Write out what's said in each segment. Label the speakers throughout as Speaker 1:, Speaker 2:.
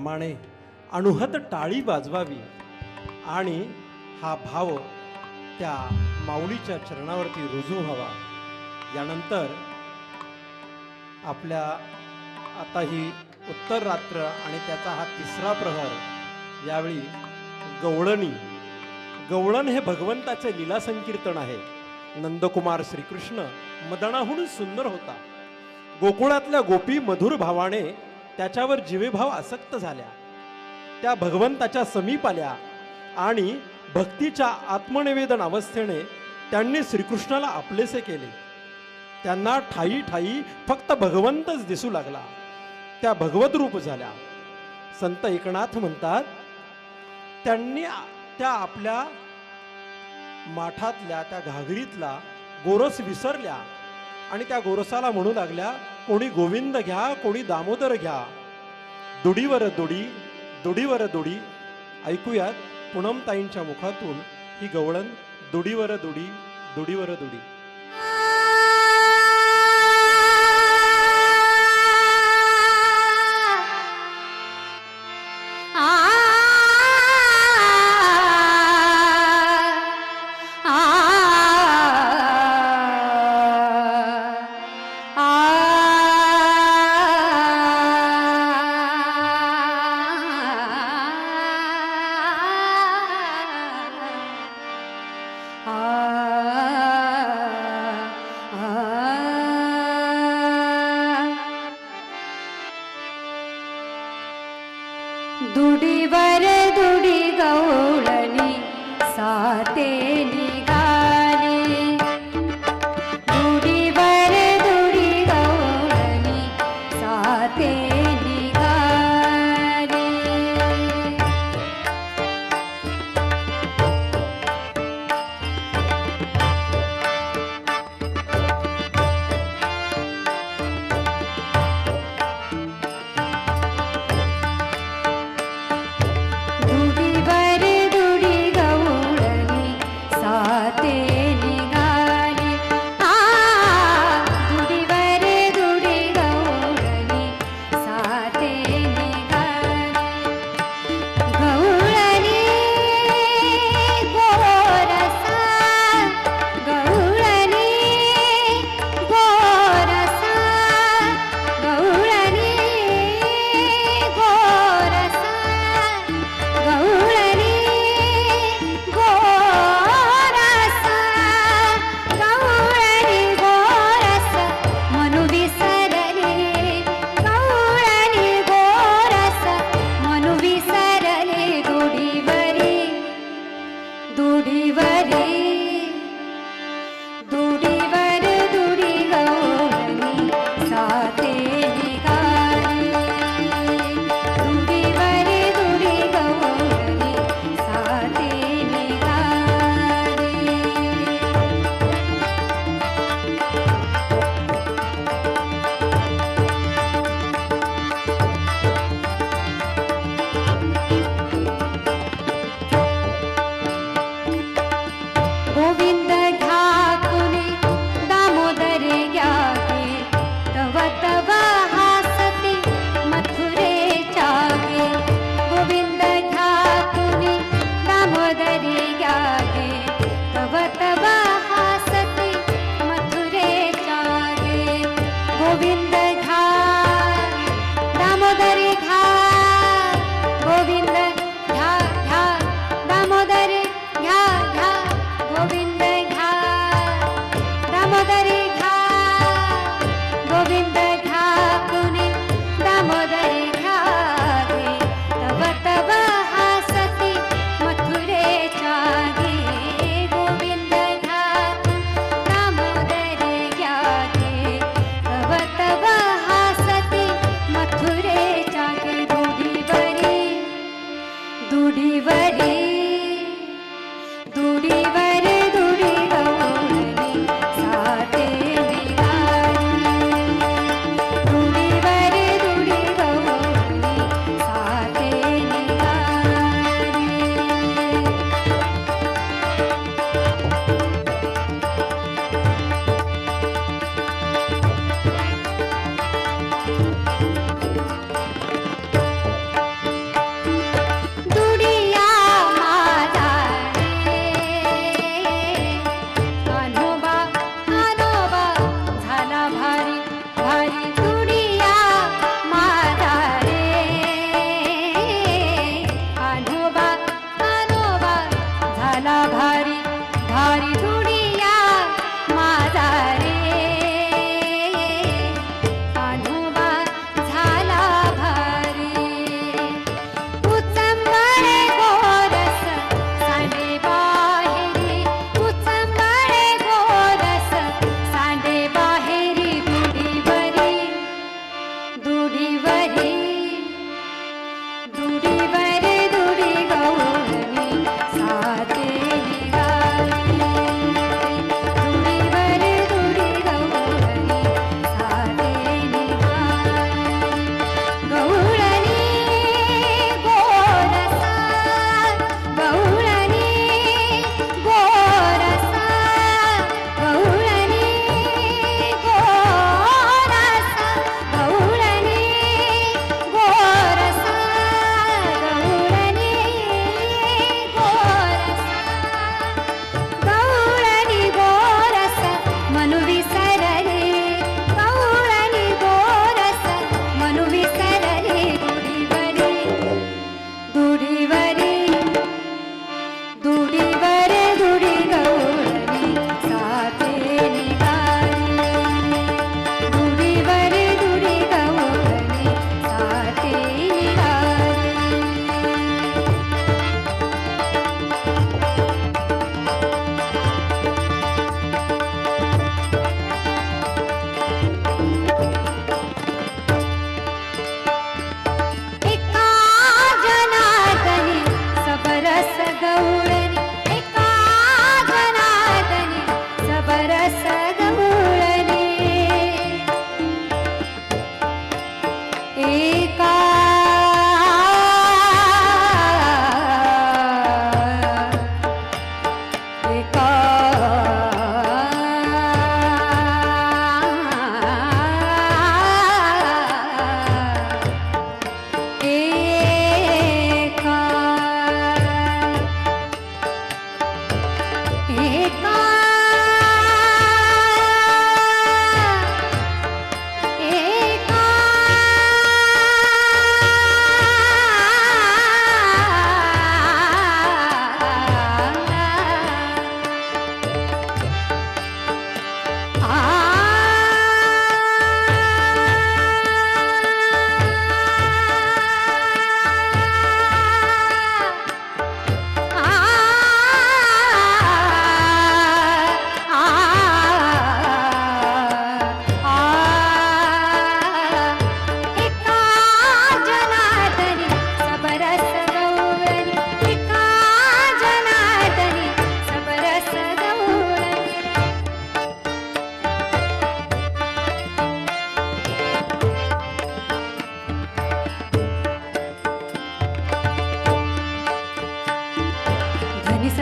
Speaker 1: कामाने अणुहत टाळी वाजवावी आणि हा भाव त्या माऊलीच्या चरणावरती रुजू व्हावा. यानंतर आपल्या आता ही उत्तर रात्र आणि त्याचा हा तिसरा प्रहर यावेळी गवळणी. गवळण हे भगवंताचे लीला संकीर्तन आहे. नंदकुमार श्रीकृष्ण मदनाहून सुंदर होता. गोकुळातल्या गोपी मधुर भावाने त्याच्यावर जीवेभाव आसक्त झाल्या. त्या भगवंताच्या समीप आल्या आणि भक्तीच्या आत्मनिवेदन अवस्थेने त्यांनी श्रीकृष्णाला आपलेसे केले. त्यांना ठाई ठाई फक्त भगवंतच दिसू लागला. त्या भगवत रूप झाल्या. संत एकनाथ म्हणतात त्यांनी त्या आपल्या माठातल्या त्या घागरीतला गोरस विसरल्या आणि त्या गोरसाला म्हणू लागल्या कोणी गोविंद घ्या कोणी दामोदर घ्या. दुडीवर दुडी दुडीवर दुडी. ऐकूयात पूनमताईंच्या मुखातून ही गवळण दुडीवर दुडी दुडीवर दुडी.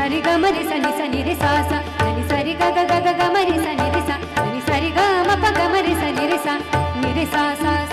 Speaker 2: సరి గ మరి సని సని రి సా సని సరి గ గ గ గ మరి సని రి సా సని సరి
Speaker 1: గ మ ప గ మరి సని రి సా ని రి సా సా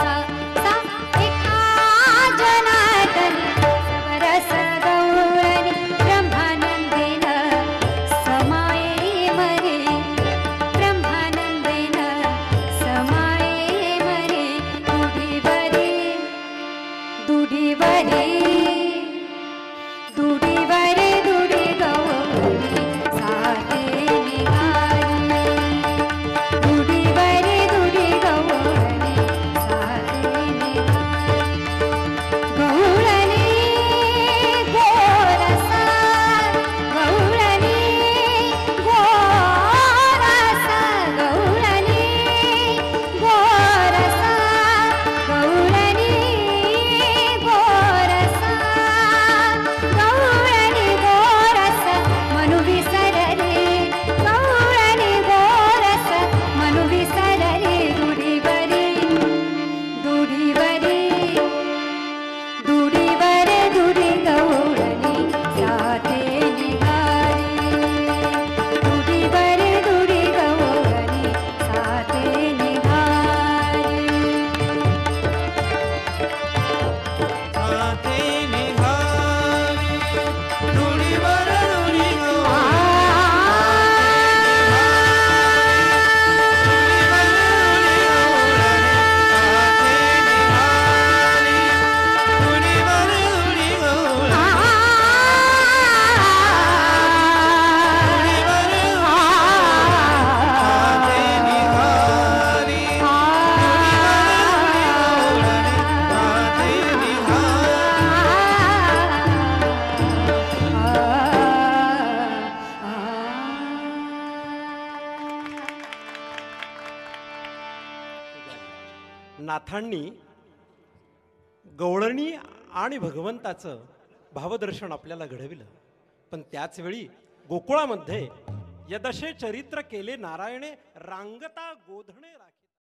Speaker 3: नाथांनी गवळणी आणि भगवंताचं भावदर्शन आपल्याला घडविलं. पण त्याच वेळी गोकुळामध्ये यदशे चरित्र केले नारायणे रांगता गोधणे